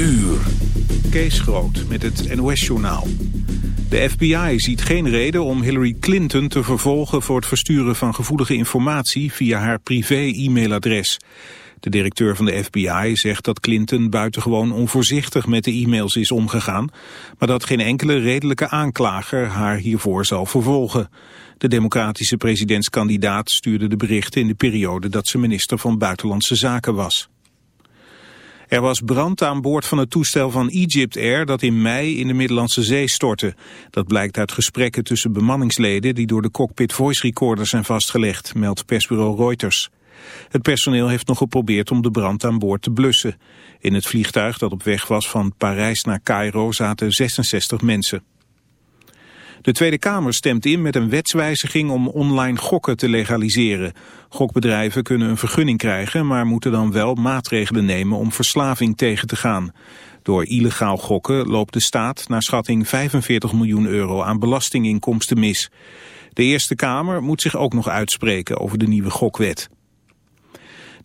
uur. Kees Groot met het NOS-journaal. De FBI ziet geen reden om Hillary Clinton te vervolgen... voor het versturen van gevoelige informatie via haar privé-e-mailadres. De directeur van de FBI zegt dat Clinton buitengewoon onvoorzichtig met de e-mails is omgegaan... maar dat geen enkele redelijke aanklager haar hiervoor zal vervolgen. De democratische presidentskandidaat stuurde de berichten in de periode dat ze minister van Buitenlandse Zaken was. Er was brand aan boord van het toestel van Egypt Air dat in mei in de Middellandse Zee stortte. Dat blijkt uit gesprekken tussen bemanningsleden die door de cockpit voice recorder zijn vastgelegd, meldt persbureau Reuters. Het personeel heeft nog geprobeerd om de brand aan boord te blussen. In het vliegtuig dat op weg was van Parijs naar Cairo zaten 66 mensen. De Tweede Kamer stemt in met een wetswijziging om online gokken te legaliseren. Gokbedrijven kunnen een vergunning krijgen, maar moeten dan wel maatregelen nemen om verslaving tegen te gaan. Door illegaal gokken loopt de staat naar schatting 45 miljoen euro aan belastinginkomsten mis. De Eerste Kamer moet zich ook nog uitspreken over de nieuwe gokwet.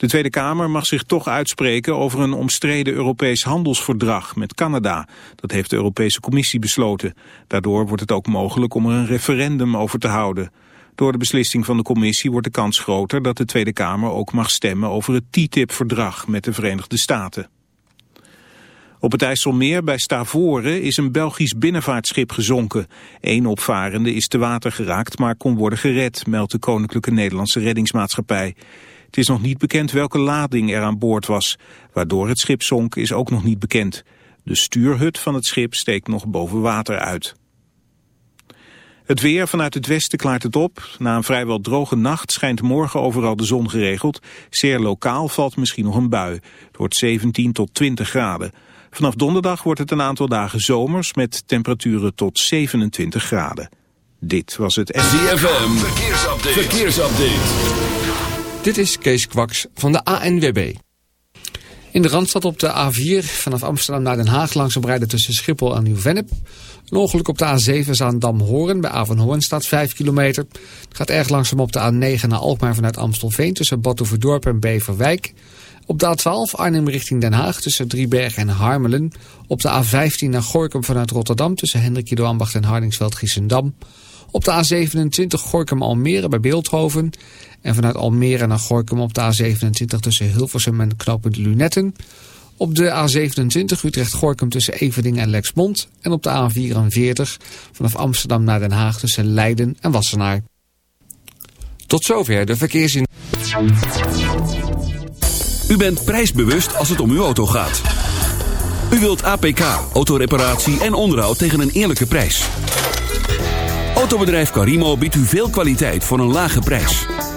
De Tweede Kamer mag zich toch uitspreken over een omstreden Europees handelsverdrag met Canada. Dat heeft de Europese Commissie besloten. Daardoor wordt het ook mogelijk om er een referendum over te houden. Door de beslissing van de commissie wordt de kans groter dat de Tweede Kamer ook mag stemmen over het TTIP-verdrag met de Verenigde Staten. Op het IJsselmeer bij Stavoren is een Belgisch binnenvaartschip gezonken. Eén opvarende is te water geraakt, maar kon worden gered, meldt de Koninklijke Nederlandse Reddingsmaatschappij. Het is nog niet bekend welke lading er aan boord was. Waardoor het schip zonk is ook nog niet bekend. De stuurhut van het schip steekt nog boven water uit. Het weer vanuit het westen klaart het op. Na een vrijwel droge nacht schijnt morgen overal de zon geregeld. Zeer lokaal valt misschien nog een bui. Het wordt 17 tot 20 graden. Vanaf donderdag wordt het een aantal dagen zomers met temperaturen tot 27 graden. Dit was het... ZFM, verkeersupdate. verkeersupdate. Dit is Kees Kwaks van de ANWB. In de Randstad op de A4 vanaf Amsterdam naar Den Haag langzaam rijden tussen Schiphol en Nieuw-Vennep. Ongeluk op de A7 Zaandam-Hoorn bij Avanhoorn staat 5 kilometer. Het gaat erg langzaam op de A9 naar Alkmaar vanuit Amstelveen tussen Batuverdorp en Beverwijk. Op de A12 Arnhem richting Den Haag tussen Driebergen en Harmelen. Op de A15 naar Gorkum vanuit Rotterdam tussen Hendrik Ambacht en Hardingsveld-Giessendam. Op de A27 Gorkum-Almere bij Beeldhoven. En vanuit Almere naar Gorkum op de A27 tussen Hilversum en knooppunt Lunetten. Op de A27 Utrecht-Gorkum tussen Everdingen en Lexmond. En op de A44 vanaf Amsterdam naar Den Haag tussen Leiden en Wassenaar. Tot zover de verkeersin. U bent prijsbewust als het om uw auto gaat. U wilt APK, autoreparatie en onderhoud tegen een eerlijke prijs. Autobedrijf Carimo biedt u veel kwaliteit voor een lage prijs.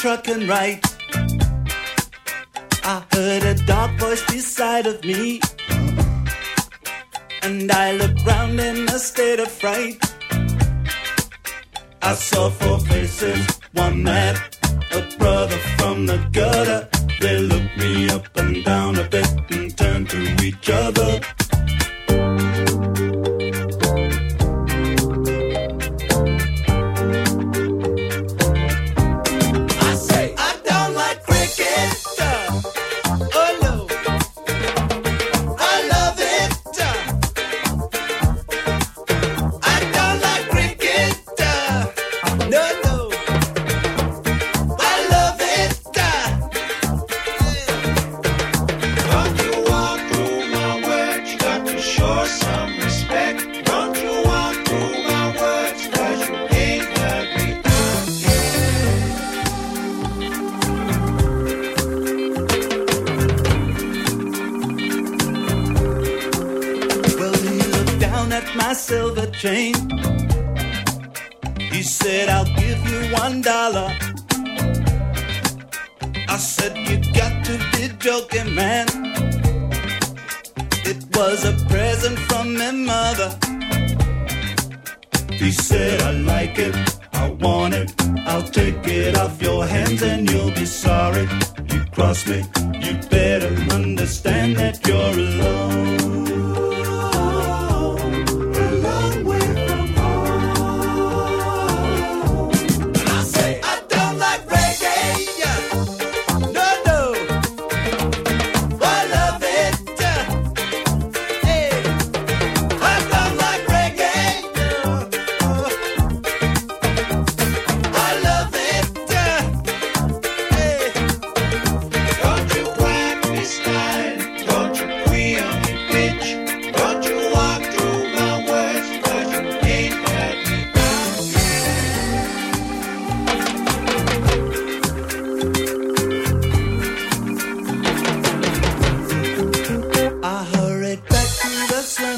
truck and.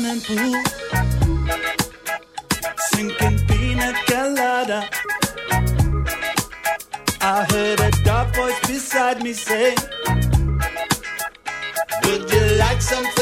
swimming pool. Sinking pina colada. I heard a dark voice beside me say, Would you like something?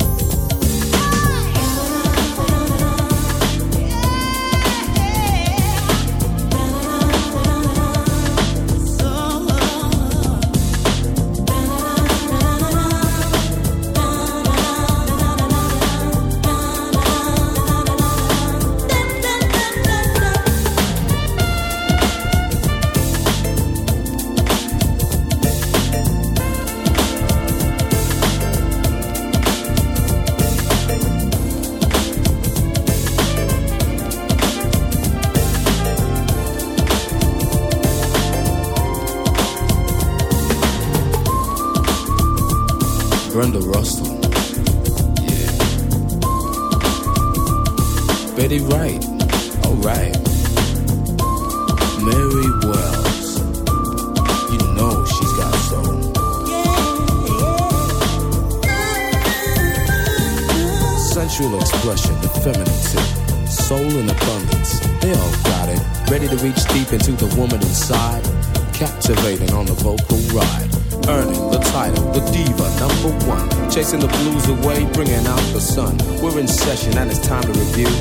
Away, bringing out the sun. We're in session and it's time to review.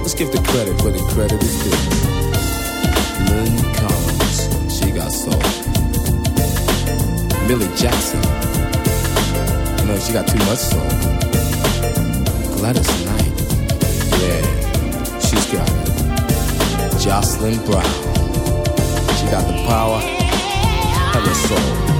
Let's give the credit where the credit is due. Lynn Collins, she got soul. Millie Jackson, know she got too much soul. Gladys Knight, yeah, she's got it. Jocelyn Brown, she got the power of a soul.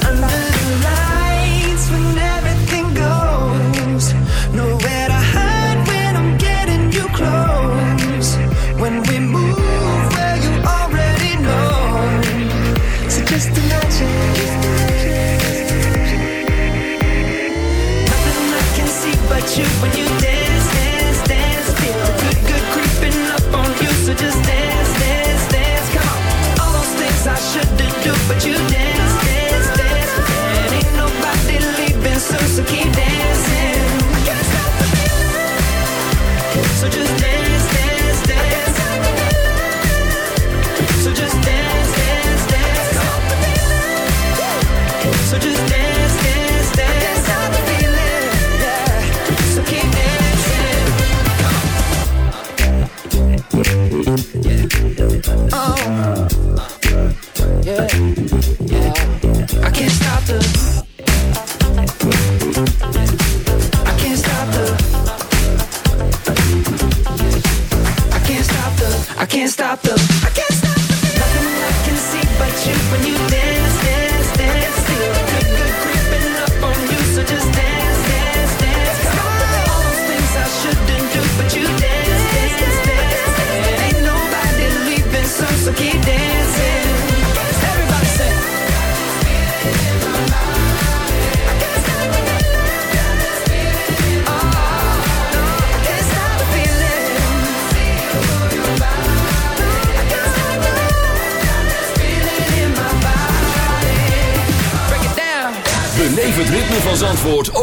about the